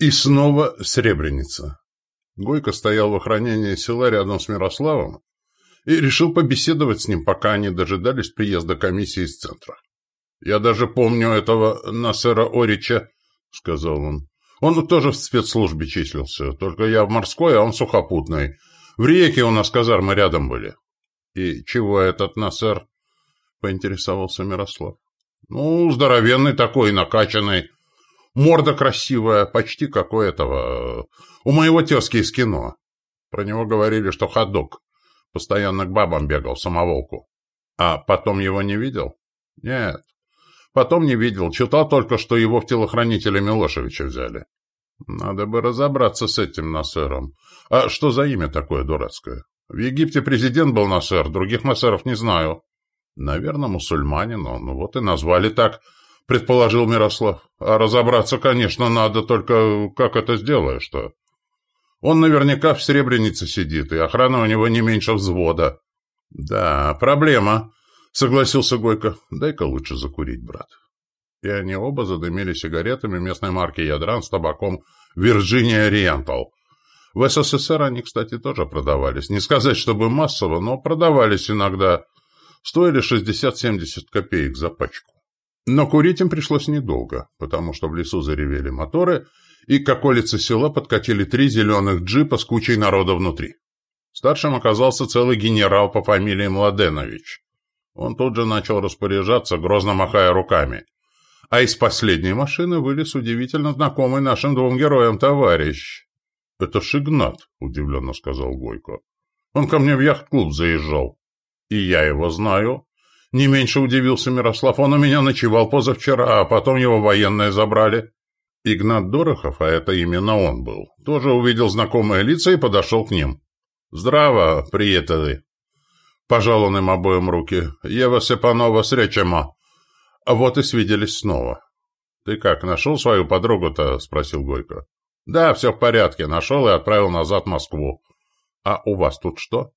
И снова Сребреница. Гойко стоял в охранении села рядом с Мирославом и решил побеседовать с ним, пока они дожидались приезда комиссии из центра. «Я даже помню этого Насера Орича», — сказал он. «Он тоже в спецслужбе числился, только я в морской, а он в сухопутной. В реке у нас казармы рядом были». «И чего этот Насер?» — поинтересовался Мирослав. «Ну, здоровенный такой, накачанный». Морда красивая, почти как у этого... У моего тезки из кино. Про него говорили, что ходок. Постоянно к бабам бегал, самоволку. А потом его не видел? Нет. Потом не видел. Читал только, что его в телохранителя Милошевича взяли. Надо бы разобраться с этим Насером. А что за имя такое дурацкое? В Египте президент был Насер, других Насеров не знаю. Наверное, мусульманин он. Вот и назвали так предположил Мирослав. А разобраться, конечно, надо, только как это сделаешь-то? Он наверняка в Сребренице сидит, и охрана у него не меньше взвода. Да, проблема, согласился Гойко. Дай-ка лучше закурить, брат. И они оба задымили сигаретами местной марки Ядран с табаком «Вирджиния Ориентал». В СССР они, кстати, тоже продавались. Не сказать, чтобы массово, но продавались иногда. Стоили 60-70 копеек за пачку. Но курить им пришлось недолго, потому что в лесу заревели моторы, и к околице села подкатили три зеленых джипа с кучей народа внутри. Старшим оказался целый генерал по фамилии Младенович. Он тут же начал распоряжаться, грозно махая руками. А из последней машины вылез удивительно знакомый нашим двум героям товарищ. — Это Шигнат, — удивленно сказал Гойко. — Он ко мне в яхт-клуб заезжал. — И я его знаю, не меньше удивился Мирослав. Он у меня ночевал позавчера, а потом его военные забрали. Игнат Дорохов, а это именно он был, тоже увидел знакомые лица и подошел к ним. «Здраво, приятели!» Пожал он им обоим руки. «Ева Сепанова с речема!» А вот и свиделись снова. «Ты как, нашел свою подругу-то?» — спросил Гойко. «Да, все в порядке. Нашел и отправил назад в Москву. А у вас тут что?»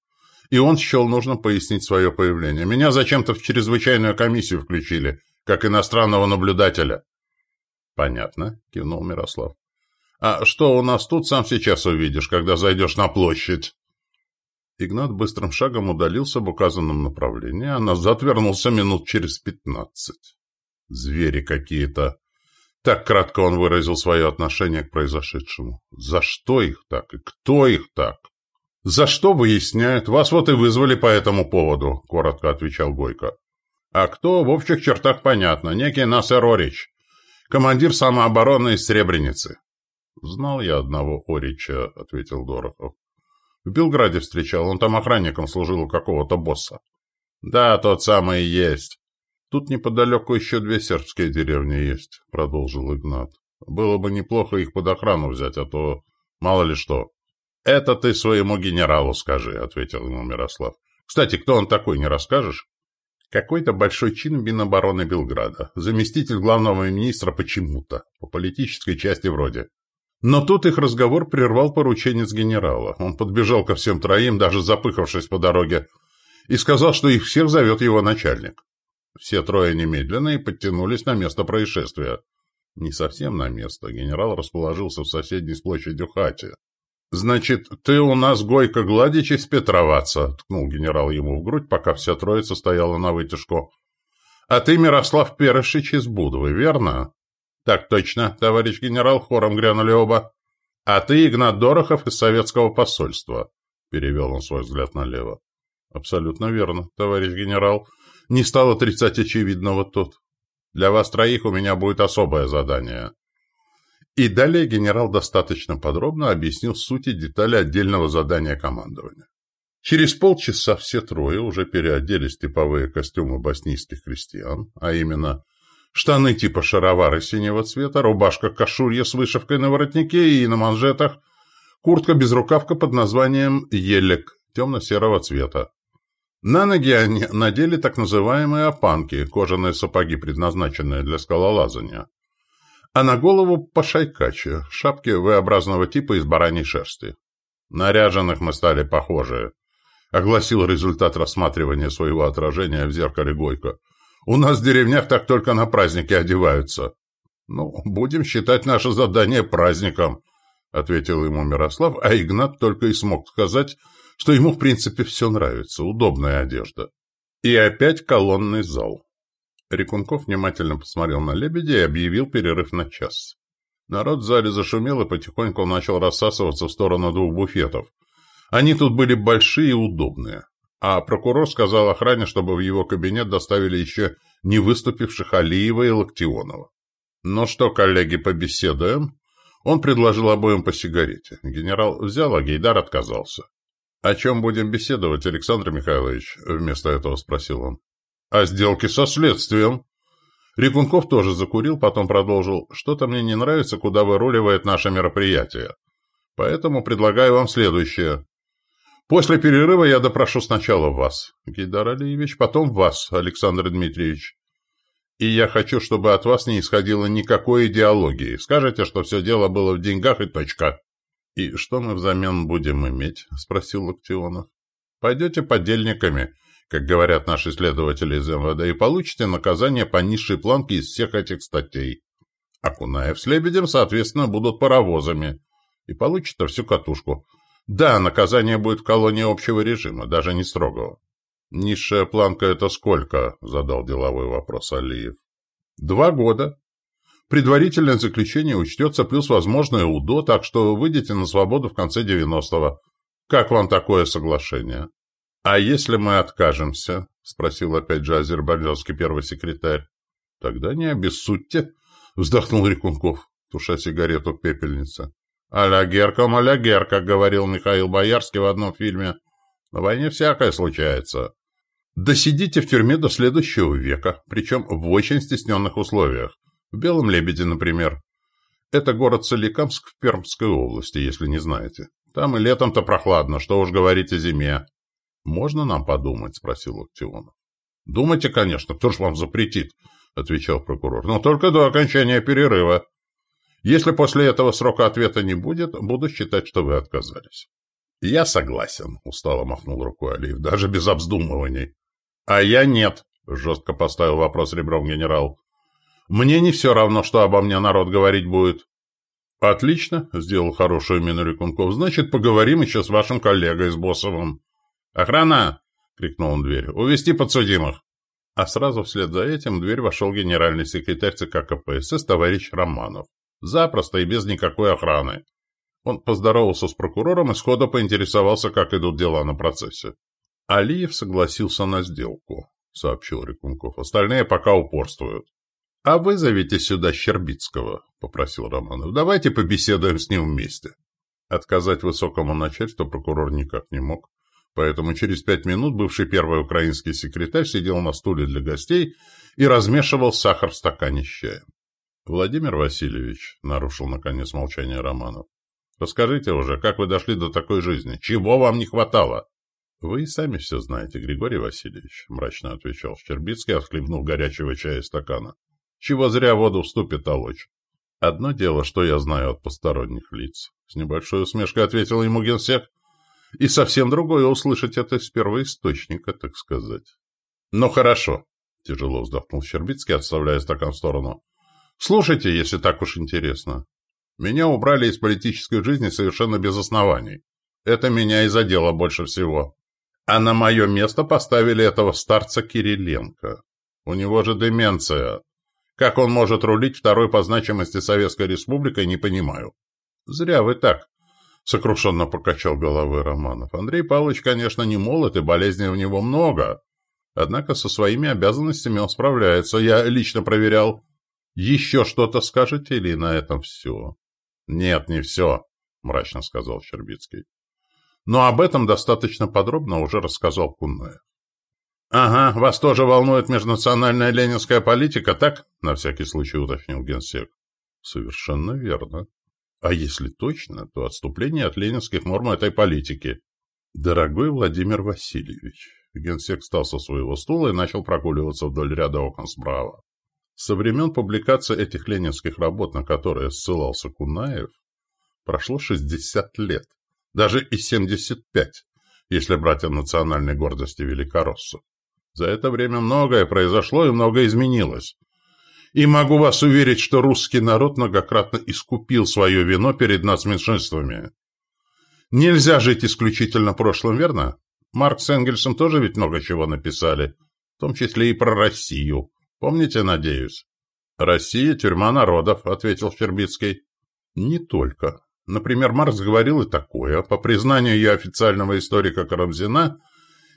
И он счел нужно пояснить свое появление. Меня зачем-то в чрезвычайную комиссию включили, как иностранного наблюдателя. — Понятно, — кивнул Мирослав. — А что у нас тут, сам сейчас увидишь, когда зайдешь на площадь. Игнат быстрым шагом удалился в указанном направлении, а назад вернулся минут через пятнадцать. Звери какие-то. Так кратко он выразил свое отношение к произошедшему. За что их так и кто их так? «За что выясняют? Вас вот и вызвали по этому поводу», — коротко отвечал Гойко. «А кто? В общих чертах понятно. Некий Насер Орич, командир самообороны из Сребреницы». «Знал я одного Орича», — ответил Дорохов. «В Белграде встречал. Он там охранником служил у какого-то босса». «Да, тот самый и есть». «Тут неподалеку еще две сербские деревни есть», — продолжил Игнат. «Было бы неплохо их под охрану взять, а то мало ли что». «Это ты своему генералу скажи», — ответил ему Мирослав. «Кстати, кто он такой, не расскажешь?» Какой-то большой чин Минобороны Белграда, заместитель главного министра почему-то, по политической части вроде. Но тут их разговор прервал порученец генерала. Он подбежал ко всем троим, даже запыхавшись по дороге, и сказал, что их всех зовет его начальник. Все трое немедленно и подтянулись на место происшествия. Не совсем на место. Генерал расположился в соседней с площадью хате. «Значит, ты у нас Гойко Гладич из Петроваца», — ткнул генерал ему в грудь, пока вся троица стояла на вытяжку. «А ты Мирослав Перышич из Будовы, верно?» «Так точно, товарищ генерал», — хором грянули оба. «А ты Игнат Дорохов из советского посольства», — перевел он свой взгляд налево. «Абсолютно верно, товарищ генерал. Не стал отрицать очевидного тот. Для вас троих у меня будет особое задание». И далее генерал достаточно подробно объяснил суть и детали отдельного задания командования. Через полчаса все трое уже переоделись в типовые костюмы боснийских крестьян, а именно штаны типа шаровары синего цвета, рубашка кашурья с вышивкой на воротнике и на манжетах, куртка-безрукавка под названием «елек» темно-серого цвета. На ноги они надели так называемые опанки, кожаные сапоги, предназначенные для скалолазания а на голову по шайкаче, шапки V-образного типа из бараньей шерсти. Наряженных мы стали похожи, — огласил результат рассматривания своего отражения в зеркале Гойко. У нас в деревнях так только на праздники одеваются. Ну, будем считать наше задание праздником, ответил ему Мирослав, а Игнат только и смог сказать, что ему в принципе все нравится, удобная одежда. И опять колонный зал. Рекунков внимательно посмотрел на лебедя и объявил перерыв на час. Народ в зале зашумел и потихоньку начал рассасываться в сторону двух буфетов. Они тут были большие и удобные. А прокурор сказал охране, чтобы в его кабинет доставили еще не выступивших Алиева и Локтионова. «Ну что, коллеги, побеседуем?» Он предложил обоим по сигарете. Генерал взял, а Гейдар отказался. «О чем будем беседовать, Александр Михайлович?» — вместо этого спросил он. «О сделке со следствием». Рекунков тоже закурил, потом продолжил. «Что-то мне не нравится, куда выруливает наше мероприятие. Поэтому предлагаю вам следующее. После перерыва я допрошу сначала вас, Гейдар Алиевич, потом вас, Александр Дмитриевич. И я хочу, чтобы от вас не исходило никакой идеологии. Скажете, что все дело было в деньгах и точка. — И что мы взамен будем иметь? — спросил Локтионов. — Пойдете подельниками, как говорят наши следователи из МВД, и получите наказание по низшей планке из всех этих статей. А Кунаев с Лебедем, соответственно, будут паровозами. И получите всю катушку. Да, наказание будет в колонии общего режима, даже не строгого. «Низшая планка — это сколько?» — задал деловой вопрос Алиев. «Два года. Предварительное заключение учтется плюс возможное УДО, так что выйдете на свободу в конце 90-го. Как вам такое соглашение?» «А если мы откажемся?» — спросил опять же азербайджанский первый секретарь. «Тогда не обессудьте», — вздохнул Рекунков, туша сигарету в пепельнице. «А-ля Герка, а Герка», — говорил Михаил Боярский в одном фильме. «На войне всякое случается». Да сидите в тюрьме до следующего века, причем в очень стесненных условиях. В Белом Лебеде, например. Это город Соликамск в Пермской области, если не знаете. Там и летом-то прохладно, что уж говорить о зиме. «Можно нам подумать?» – спросил Локтионов. «Думайте, конечно, кто ж вам запретит?» – отвечал прокурор. «Но только до окончания перерыва. Если после этого срока ответа не будет, буду считать, что вы отказались». «Я согласен», – устало махнул рукой Алиев, – «даже без обдумываний. «А я нет», — жестко поставил вопрос ребром генерал. «Мне не все равно, что обо мне народ говорить будет». «Отлично», — сделал хорошую мину Рекунков. «Значит, поговорим еще с вашим коллегой, с Боссовым». «Охрана!» — крикнул он дверь. «Увести подсудимых!» А сразу вслед за этим в дверь вошел генеральный секретарь ЦК КПСС товарищ Романов. Запросто и без никакой охраны. Он поздоровался с прокурором и сходу поинтересовался, как идут дела на процессе. Алиев согласился на сделку, сообщил Рекунков. Остальные пока упорствуют. А вызовите сюда Щербицкого, попросил Романов. Давайте побеседуем с ним вместе. Отказать высокому начальству прокурор никак не мог, поэтому через пять минут бывший первый украинский секретарь сидел на стуле для гостей и размешивал сахар в стакане с чаем. «Владимир Васильевич», — нарушил наконец молчание Романов, — «расскажите уже, как вы дошли до такой жизни? Чего вам не хватало?» «Вы и сами все знаете, Григорий Васильевич», — мрачно отвечал Щербицкий, отхлебнув горячего чая из стакана. «Чего зря воду вступит толочь?» «Одно дело, что я знаю от посторонних лиц», — с небольшой усмешкой ответил ему генсек. «И совсем другое услышать это из первоисточника, так сказать». «Ну хорошо», — тяжело вздохнул Щербицкий, отставляя стакан в сторону. «Слушайте, если так уж интересно. Меня убрали из политической жизни совершенно без оснований. Это меня и задело больше всего. А на мое место поставили этого старца Кириленко. У него же деменция. Как он может рулить второй по значимости Советской Республикой, не понимаю. Зря вы так. Сокрушенно покачал головой Романов. Андрей Павлович, конечно, не молод, и болезней у него много. Однако со своими обязанностями он справляется. Я лично проверял. Еще что-то скажете или на этом все? Нет, не все, мрачно сказал Щербицкий. Но об этом достаточно подробно уже рассказал Куннаев. «Ага, вас тоже волнует межнациональная ленинская политика, так?» — на всякий случай уточнил генсек. «Совершенно верно. А если точно, то отступление от ленинских норм этой политики. Дорогой Владимир Васильевич». Генсек встал со своего стула и начал прогуливаться вдоль ряда окон справа. Со времен публикации этих ленинских работ, на которые ссылался Кунаев, прошло 60 лет даже и 75, если брать о национальной гордости великороссов. За это время многое произошло и многое изменилось. И могу вас уверить, что русский народ многократно искупил свое вино перед нас меньшинствами. Нельзя жить исключительно прошлым, верно? Маркс с Энгельсом тоже ведь много чего написали, в том числе и про Россию. Помните, надеюсь? «Россия – тюрьма народов», – ответил Щербицкий. «Не только. Например, Маркс говорил и такое. По признанию ее официального историка Карамзина,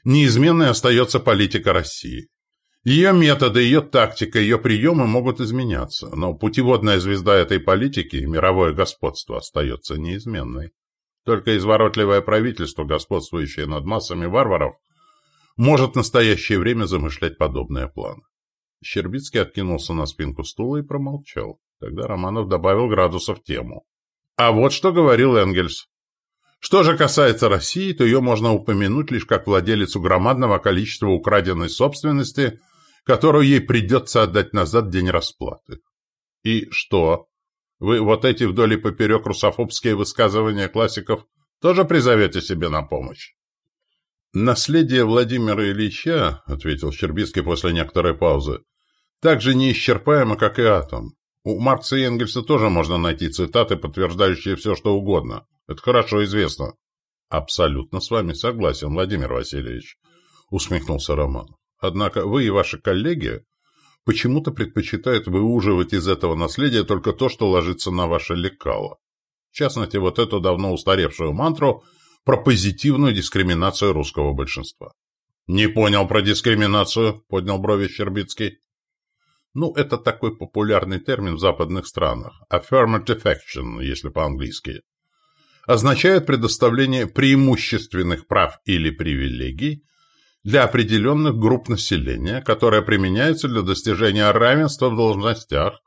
неизменной остается политика России. Ее методы, ее тактика, ее приемы могут изменяться, но путеводная звезда этой политики, мировое господство, остается неизменной. Только изворотливое правительство, господствующее над массами варваров, может в настоящее время замышлять подобные планы. Щербицкий откинулся на спинку стула и промолчал. Тогда Романов добавил градуса в тему. А вот что говорил Энгельс. Что же касается России, то ее можно упомянуть лишь как владелицу громадного количества украденной собственности, которую ей придется отдать назад день расплаты. И что? Вы вот эти вдоль и поперек русофобские высказывания классиков тоже призовете себе на помощь? «Наследие Владимира Ильича, — ответил Щербицкий после некоторой паузы, — так же неисчерпаемо, как и атом. У Маркса и Энгельса тоже можно найти цитаты, подтверждающие все, что угодно. Это хорошо известно». «Абсолютно с вами согласен, Владимир Васильевич», — усмехнулся Роман. «Однако вы и ваши коллеги почему-то предпочитают выуживать из этого наследия только то, что ложится на ваше лекало. В частности, вот эту давно устаревшую мантру — про позитивную дискриминацию русского большинства. «Не понял про дискриминацию», — поднял брови Щербицкий. Ну, это такой популярный термин в западных странах. Affirmative action, если по-английски. Означает предоставление преимущественных прав или привилегий для определенных групп населения, которые применяются для достижения равенства в должностях,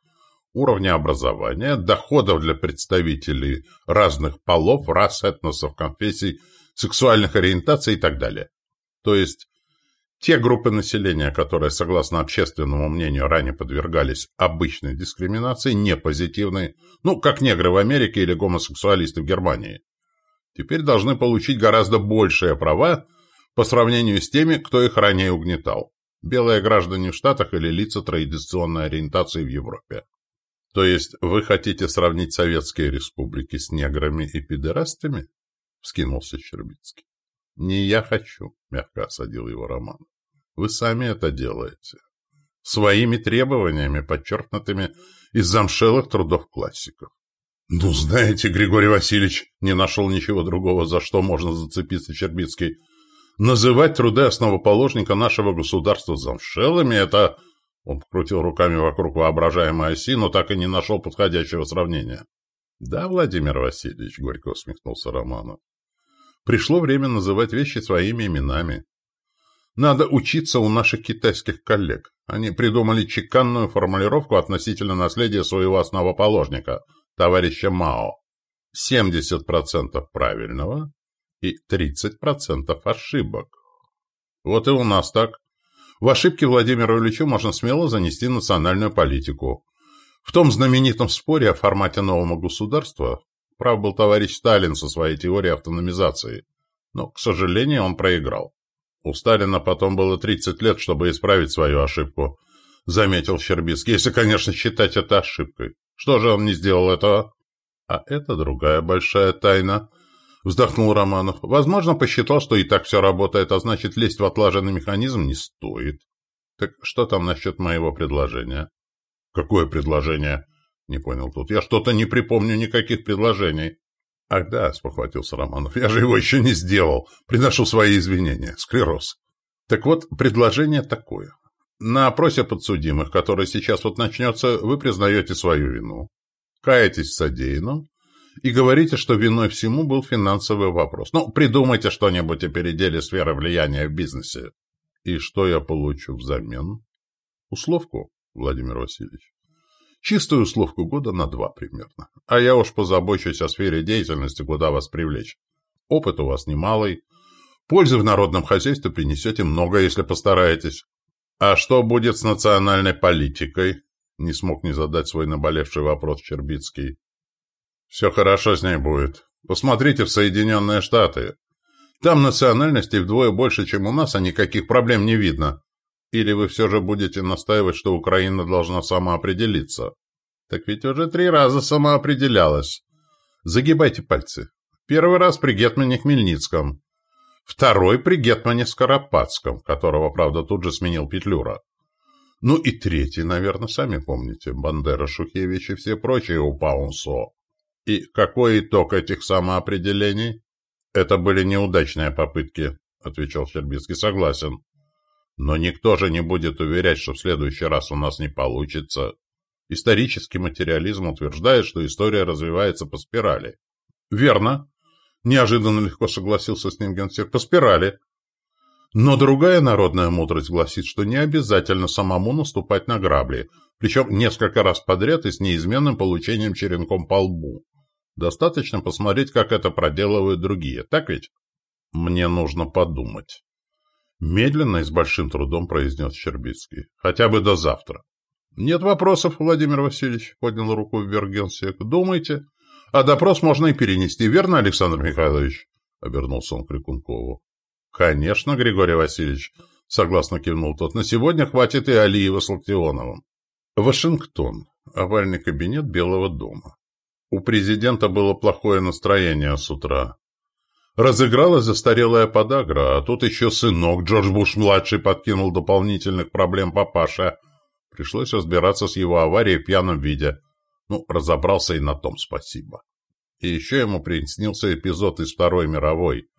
уровня образования, доходов для представителей разных полов, рас, этносов, конфессий, сексуальных ориентаций и так далее. То есть те группы населения, которые, согласно общественному мнению, ранее подвергались обычной дискриминации, не позитивной, ну, как негры в Америке или гомосексуалисты в Германии, теперь должны получить гораздо большие права по сравнению с теми, кто их ранее угнетал. Белые граждане в Штатах или лица традиционной ориентации в Европе. То есть вы хотите сравнить советские республики с неграми и пидорастами? Вскинулся Щербицкий. Не я хочу, мягко осадил его Роман. Вы сами это делаете. Своими требованиями, подчеркнутыми из замшелых трудов классиков. Ну, знаете, Григорий Васильевич не нашел ничего другого, за что можно зацепиться Щербицкий. Называть труды основоположника нашего государства замшелыми – это он покрутил руками вокруг воображаемой оси, но так и не нашел подходящего сравнения. «Да, Владимир Васильевич», — горько усмехнулся Романов. «Пришло время называть вещи своими именами. Надо учиться у наших китайских коллег. Они придумали чеканную формулировку относительно наследия своего основоположника, товарища Мао. 70% правильного и 30% ошибок. Вот и у нас так. В ошибки Владимира Ильичу можно смело занести национальную политику. В том знаменитом споре о формате нового государства прав был товарищ Сталин со своей теорией автономизации. Но, к сожалению, он проиграл. У Сталина потом было 30 лет, чтобы исправить свою ошибку, заметил Щербицкий, если, конечно, считать это ошибкой. Что же он не сделал этого? А это другая большая тайна, Вздохнул Романов. Возможно, посчитал, что и так все работает, а значит, лезть в отлаженный механизм не стоит. Так что там насчет моего предложения? Какое предложение? Не понял тут. Я что-то не припомню никаких предложений. Ах да, спохватился Романов. Я же его еще не сделал. Приношу свои извинения. Склероз. Так вот, предложение такое. На опросе подсудимых, который сейчас вот начнется, вы признаете свою вину. Каетесь в содеянном и говорите, что виной всему был финансовый вопрос. Ну, придумайте что-нибудь о переделе сферы влияния в бизнесе. И что я получу взамен? Условку, Владимир Васильевич. Чистую условку года на два примерно. А я уж позабочусь о сфере деятельности, куда вас привлечь. Опыт у вас немалый. Пользы в народном хозяйстве принесете много, если постараетесь. А что будет с национальной политикой? Не смог не задать свой наболевший вопрос Чербицкий. Все хорошо с ней будет. Посмотрите в Соединенные Штаты. Там национальностей вдвое больше, чем у нас, а никаких проблем не видно. Или вы все же будете настаивать, что Украина должна самоопределиться? Так ведь уже три раза самоопределялась. Загибайте пальцы. Первый раз при Гетмане Хмельницком. Второй при Гетмане Скоропадском, которого, правда, тут же сменил Петлюра. Ну и третий, наверное, сами помните. Бандера, Шухевич и все прочие у Паунсо. И какой итог этих самоопределений? Это были неудачные попытки, отвечал Щербицкий. Согласен. Но никто же не будет уверять, что в следующий раз у нас не получится. Исторический материализм утверждает, что история развивается по спирали. Верно. Неожиданно легко согласился с ним генсек. По спирали. Но другая народная мудрость гласит, что не обязательно самому наступать на грабли, причем несколько раз подряд и с неизменным получением черенком по лбу. Достаточно посмотреть, как это проделывают другие, так ведь? Мне нужно подумать. Медленно и с большим трудом произнес Щербицкий. Хотя бы до завтра. Нет вопросов, Владимир Васильевич, поднял руку вверх генсек. Думайте. А допрос можно и перенести, верно, Александр Михайлович? Обернулся он к Рекункову. Конечно, Григорий Васильевич, согласно кивнул тот. На сегодня хватит и Алиева с Локтионовым. Вашингтон. Овальный кабинет Белого дома. У президента было плохое настроение с утра. Разыгралась застарелая подагра, а тут еще сынок Джордж Буш-младший подкинул дополнительных проблем папаше. Пришлось разбираться с его аварией в пьяном виде. Ну, разобрался и на том спасибо. И еще ему приснился эпизод из Второй мировой.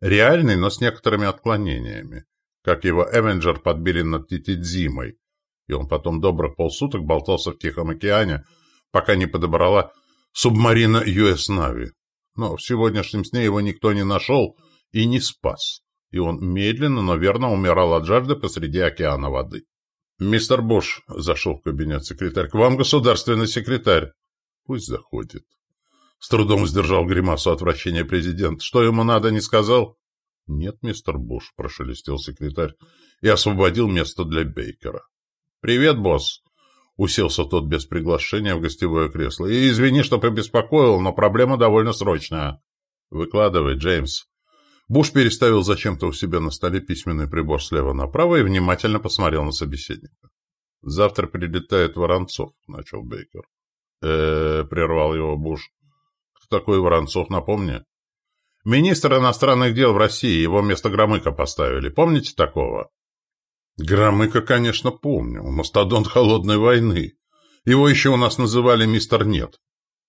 Реальный, но с некоторыми отклонениями. Как его Эвенджер подбили над Титидзимой. И он потом добрых полсуток болтался в Тихом океане, пока не подобрала субмарина US Navy но в сегодняшнем сне его никто не нашел и не спас, и он медленно, но верно умирал от жажды посреди океана воды. «Мистер Буш», — зашел в кабинет секретарь, — «к вам государственный секретарь». «Пусть заходит». С трудом сдержал гримасу отвращения президент. «Что ему надо, не сказал?» «Нет, мистер Буш», — прошелестел секретарь и освободил место для Бейкера. «Привет, босс!» Уселся тот без приглашения в гостевое кресло. «И извини, что побеспокоил, но проблема довольно срочная». «Выкладывай, Джеймс». Буш переставил зачем-то у себя на столе письменный прибор слева направо и внимательно посмотрел на собеседника. «Завтра прилетает Воронцов», — начал Бейкер. э прервал его Буш. «Кто такой Воронцов, напомни?» «Министр иностранных дел в России, его вместо Громыка поставили. Помните такого?» Громыка, конечно, помню. Мастодонт холодной войны. Его еще у нас называли мистер Нет.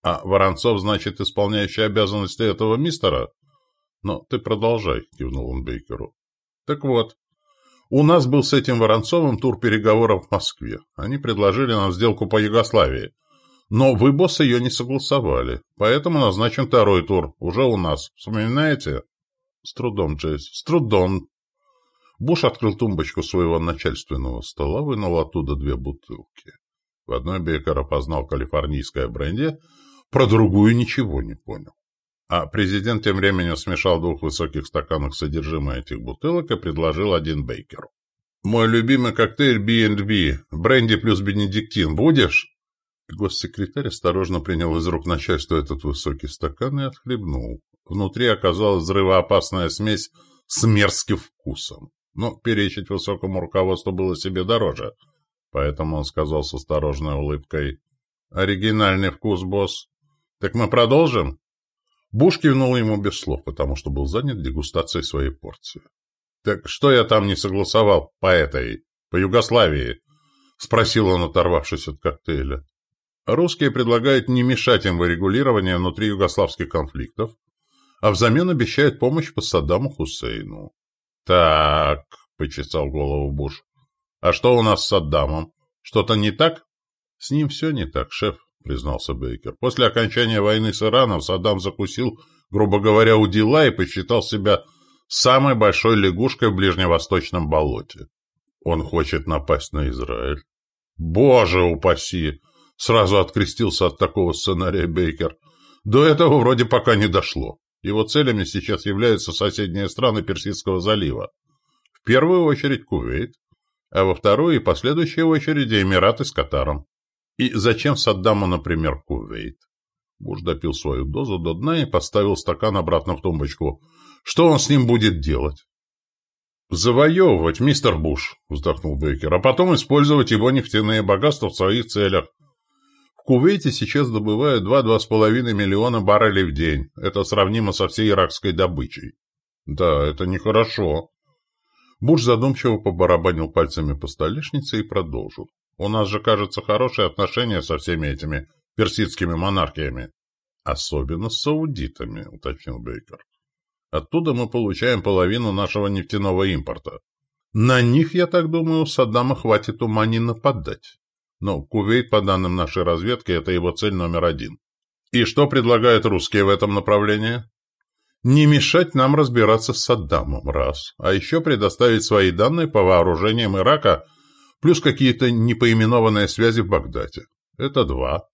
А Воронцов, значит, исполняющий обязанности этого мистера? Ну, ты продолжай, кивнул он Бейкеру. Так вот, у нас был с этим Воронцовым тур переговоров в Москве. Они предложили нам сделку по Югославии. Но вы, босс, ее не согласовали. Поэтому назначен второй тур. Уже у нас. Вспоминаете? С трудом, Джейс. С трудом, Буш открыл тумбочку своего начальственного стола, вынул оттуда две бутылки. В одной Бекер опознал калифорнийское бренди, про другую ничего не понял. А президент тем временем смешал в двух высоких стаканах содержимое этих бутылок и предложил один Бейкеру. «Мой любимый коктейль B&B, бренди плюс бенедиктин, будешь?» Госсекретарь осторожно принял из рук начальства этот высокий стакан и отхлебнул. Внутри оказалась взрывоопасная смесь с мерзким вкусом. Но перечить высокому руководству было себе дороже. Поэтому он сказал с осторожной улыбкой. «Оригинальный вкус, босс. Так мы продолжим?» Буш кивнул ему без слов, потому что был занят дегустацией своей порции. «Так что я там не согласовал по этой, по Югославии?» — спросил он, оторвавшись от коктейля. Русские предлагают не мешать им в регулировании внутри югославских конфликтов, а взамен обещают помощь по Саддаму Хусейну. «Так», — почесал голову Буш. «А что у нас с Саддамом? Что-то не так?» «С ним все не так, шеф», — признался Бейкер. «После окончания войны с Ираном Саддам закусил, грубо говоря, у дела и посчитал себя самой большой лягушкой в ближневосточном болоте. Он хочет напасть на Израиль». «Боже упаси!» — сразу открестился от такого сценария Бейкер. «До этого вроде пока не дошло». Его целями сейчас являются соседние страны Персидского залива. В первую очередь Кувейт, а во вторую и последующей очереди Эмираты с Катаром. И зачем Саддаму, например, Кувейт? Буш допил свою дозу до дна и поставил стакан обратно в тумбочку. Что он с ним будет делать? «Завоевывать, мистер Буш», — вздохнул Бейкер, «а потом использовать его нефтяные богатства в своих целях. Кувейте сейчас добывают 2-2,5 миллиона баррелей в день. Это сравнимо со всей иракской добычей». «Да, это нехорошо». Буш задумчиво побарабанил пальцами по столешнице и продолжил. «У нас же, кажется, хорошие отношения со всеми этими персидскими монархиями». «Особенно с саудитами», — уточнил Бейкер. Оттуда мы получаем половину нашего нефтяного импорта. На них, я так думаю, Саддама хватит ума не нападать. Но Кувейт, по данным нашей разведки, это его цель номер один. И что предлагают русские в этом направлении? Не мешать нам разбираться с Саддамом, раз. А еще предоставить свои данные по вооружениям Ирака, плюс какие-то непоименованные связи в Багдаде. Это два.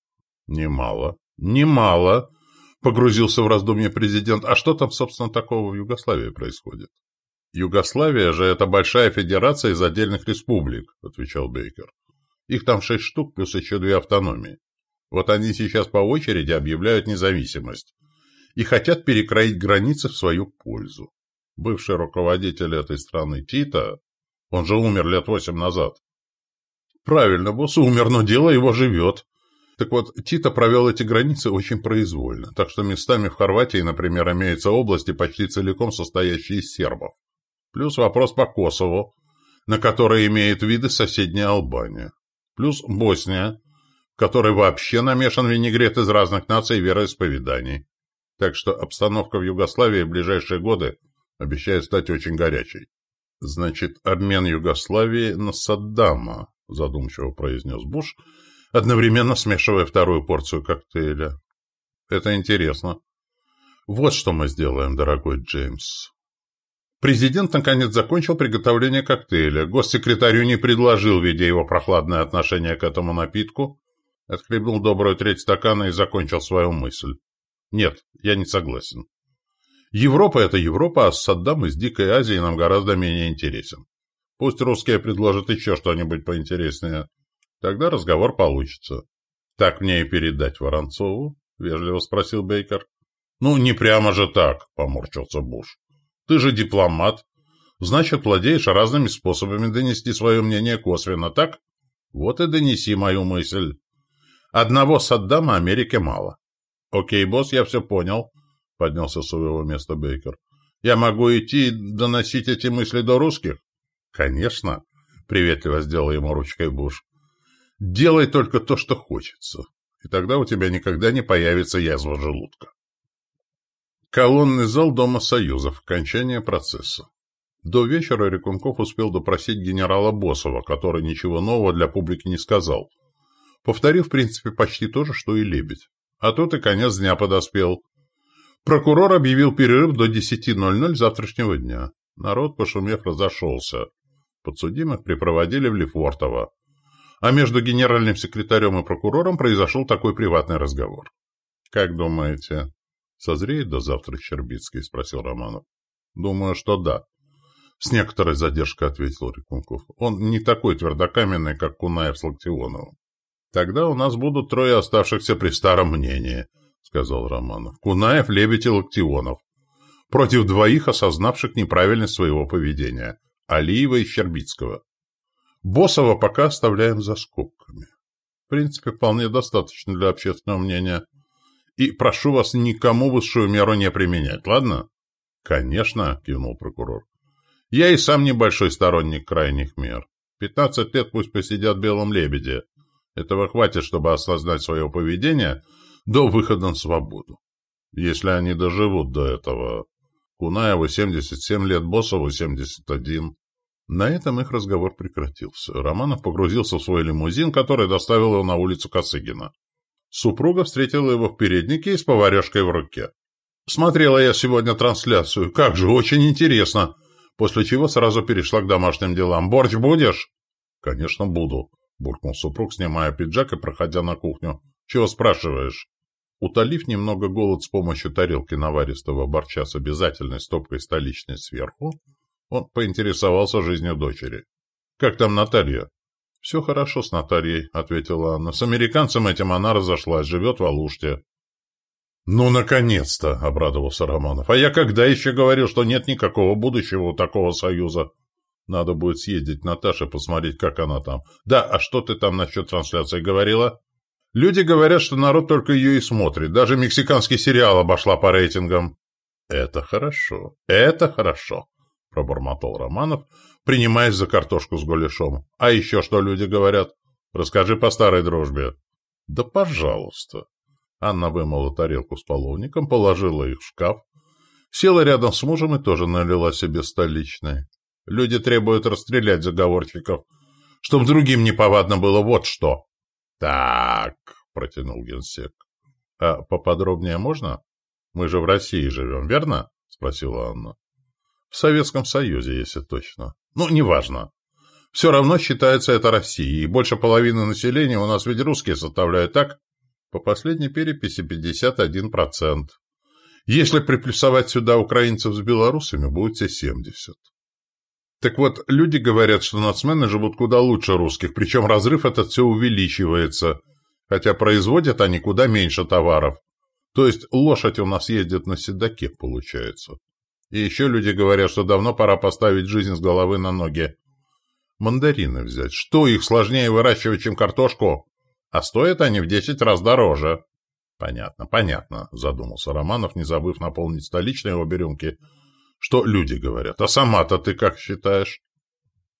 Немало. Немало. Погрузился в раздумье президент. А что там, собственно, такого в Югославии происходит? Югославия же это большая федерация из отдельных республик, отвечал Бейкер. Их там шесть штук, плюс еще две автономии. Вот они сейчас по очереди объявляют независимость и хотят перекроить границы в свою пользу. Бывший руководитель этой страны Тита, он же умер лет восемь назад. Правильно, босс умер, но дело его живет. Так вот, Тита провел эти границы очень произвольно, так что местами в Хорватии, например, имеются области, почти целиком состоящие из сербов. Плюс вопрос по Косову, на который имеет виды соседняя Албания. Плюс Босния, в которой вообще намешан винегрет из разных наций и вероисповеданий. Так что обстановка в Югославии в ближайшие годы обещает стать очень горячей. «Значит, обмен Югославии на Саддама», задумчиво произнес Буш, — одновременно смешивая вторую порцию коктейля. Это интересно. Вот что мы сделаем, дорогой Джеймс. Президент наконец закончил приготовление коктейля. Госсекретарю не предложил, видя его прохладное отношение к этому напитку, отхлебнул добрую треть стакана и закончил свою мысль. Нет, я не согласен. Европа — это Европа, а Саддам из Дикой Азии нам гораздо менее интересен. Пусть русские предложат еще что-нибудь поинтереснее. Тогда разговор получится. — Так мне и передать Воронцову? — вежливо спросил Бейкер. — Ну, не прямо же так, — поморщился Буш. — Ты же дипломат. Значит, владеешь разными способами донести свое мнение косвенно, так? Вот и донеси мою мысль. Одного Саддама Америке мало. — Окей, босс, я все понял, — поднялся с своего места Бейкер. — Я могу идти и доносить эти мысли до русских? — Конечно, — приветливо сделал ему ручкой Буш. Делай только то, что хочется, и тогда у тебя никогда не появится язва желудка. Колонный зал Дома Союзов. Окончание процесса. До вечера Рекунков успел допросить генерала Босова, который ничего нового для публики не сказал, повторив, в принципе, почти то же, что и Лебедь. А тут и конец дня подоспел. Прокурор объявил перерыв до 10.00 завтрашнего дня. Народ, пошумев, разошелся. Подсудимых припроводили в Лефортово а между генеральным секретарем и прокурором произошел такой приватный разговор. «Как думаете, созреет до завтра Щербицкий?» — спросил Романов. «Думаю, что да». С некоторой задержкой ответил Рекунков. «Он не такой твердокаменный, как Кунаев с Локтионовым». «Тогда у нас будут трое оставшихся при старом мнении», — сказал Романов. «Кунаев, Лебедь и Локтионов. Против двоих, осознавших неправильность своего поведения. Алиева и Щербицкого. Босова пока оставляем за скобками. В принципе, вполне достаточно для общественного мнения. И прошу вас никому высшую меру не применять, ладно? Конечно, кивнул прокурор. Я и сам небольшой сторонник крайних мер. Пятнадцать лет пусть посидят в белом лебеде. Этого хватит, чтобы осознать свое поведение до выхода на свободу. Если они доживут до этого. Кунаеву 77 лет, Боссову 71. На этом их разговор прекратился. Романов погрузился в свой лимузин, который доставил его на улицу Косыгина. Супруга встретила его в переднике и с поварешкой в руке. «Смотрела я сегодня трансляцию. Как же, очень интересно!» После чего сразу перешла к домашним делам. «Борщ будешь?» «Конечно, буду», — буркнул супруг, снимая пиджак и проходя на кухню. «Чего спрашиваешь?» Утолив немного голод с помощью тарелки наваристого борща с обязательной стопкой столичной сверху, он поинтересовался жизнью дочери. «Как там Наталья?» «Все хорошо с Натальей», — ответила Анна. «С американцем этим она разошлась, живет в Алуште». «Ну, наконец-то!» — обрадовался Романов. «А я когда еще говорил, что нет никакого будущего у такого союза? Надо будет съездить к Наташе, посмотреть, как она там. Да, а что ты там насчет трансляции говорила? Люди говорят, что народ только ее и смотрит. Даже мексиканский сериал обошла по рейтингам. Это хорошо. Это хорошо, пробормотал Романов, принимаясь за картошку с гуляшом. А еще что люди говорят? Расскажи по старой дружбе. Да пожалуйста. Анна вымыла тарелку с половником, положила их в шкаф, села рядом с мужем и тоже налила себе столичной. Люди требуют расстрелять заговорщиков, чтобы другим неповадно было вот что. — Так, — протянул генсек. — А поподробнее можно? Мы же в России живем, верно? — спросила Анна. — В Советском Союзе, если точно. Ну, неважно. Все равно считается это Россией, и больше половины населения у нас ведь русские составляют, так? По последней переписи 51%. Если приплюсовать сюда украинцев с белорусами, будет все 70. Так вот, люди говорят, что нацмены живут куда лучше русских, причем разрыв этот все увеличивается, хотя производят они куда меньше товаров. То есть лошадь у нас ездит на седаке, получается. И еще люди говорят, что давно пора поставить жизнь с головы на ноги. Мандарины взять. Что, их сложнее выращивать, чем картошку? А стоят они в десять раз дороже. Понятно, понятно, задумался Романов, не забыв наполнить столичные обе рюмки. Что люди говорят? А сама-то ты как считаешь?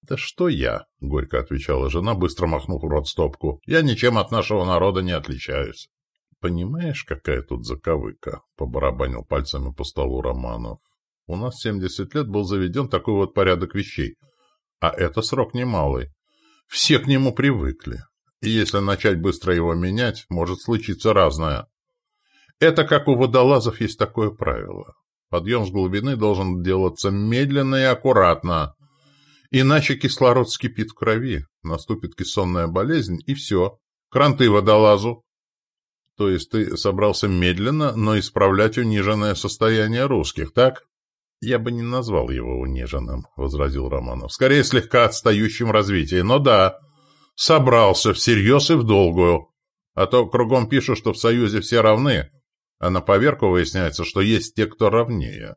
Да что я, горько отвечала жена, быстро махнув в рот стопку. Я ничем от нашего народа не отличаюсь. Понимаешь, какая тут заковыка? Побарабанил пальцами по столу Романов. У нас семьдесят лет был заведен такой вот порядок вещей. А это срок немалый. Все к нему привыкли. И если начать быстро его менять, может случиться разное. Это как у водолазов есть такое правило. Подъем с глубины должен делаться медленно и аккуратно. Иначе кислород скипит в крови, наступит кессонная болезнь, и все. Кранты водолазу. То есть ты собрался медленно, но исправлять униженное состояние русских, так? Я бы не назвал его униженным, — возразил Романов. Скорее, слегка отстающим в развитии. Но да, собрался всерьез и в долгую. А то кругом пишут, что в Союзе все равны, а на поверку выясняется, что есть те, кто равнее.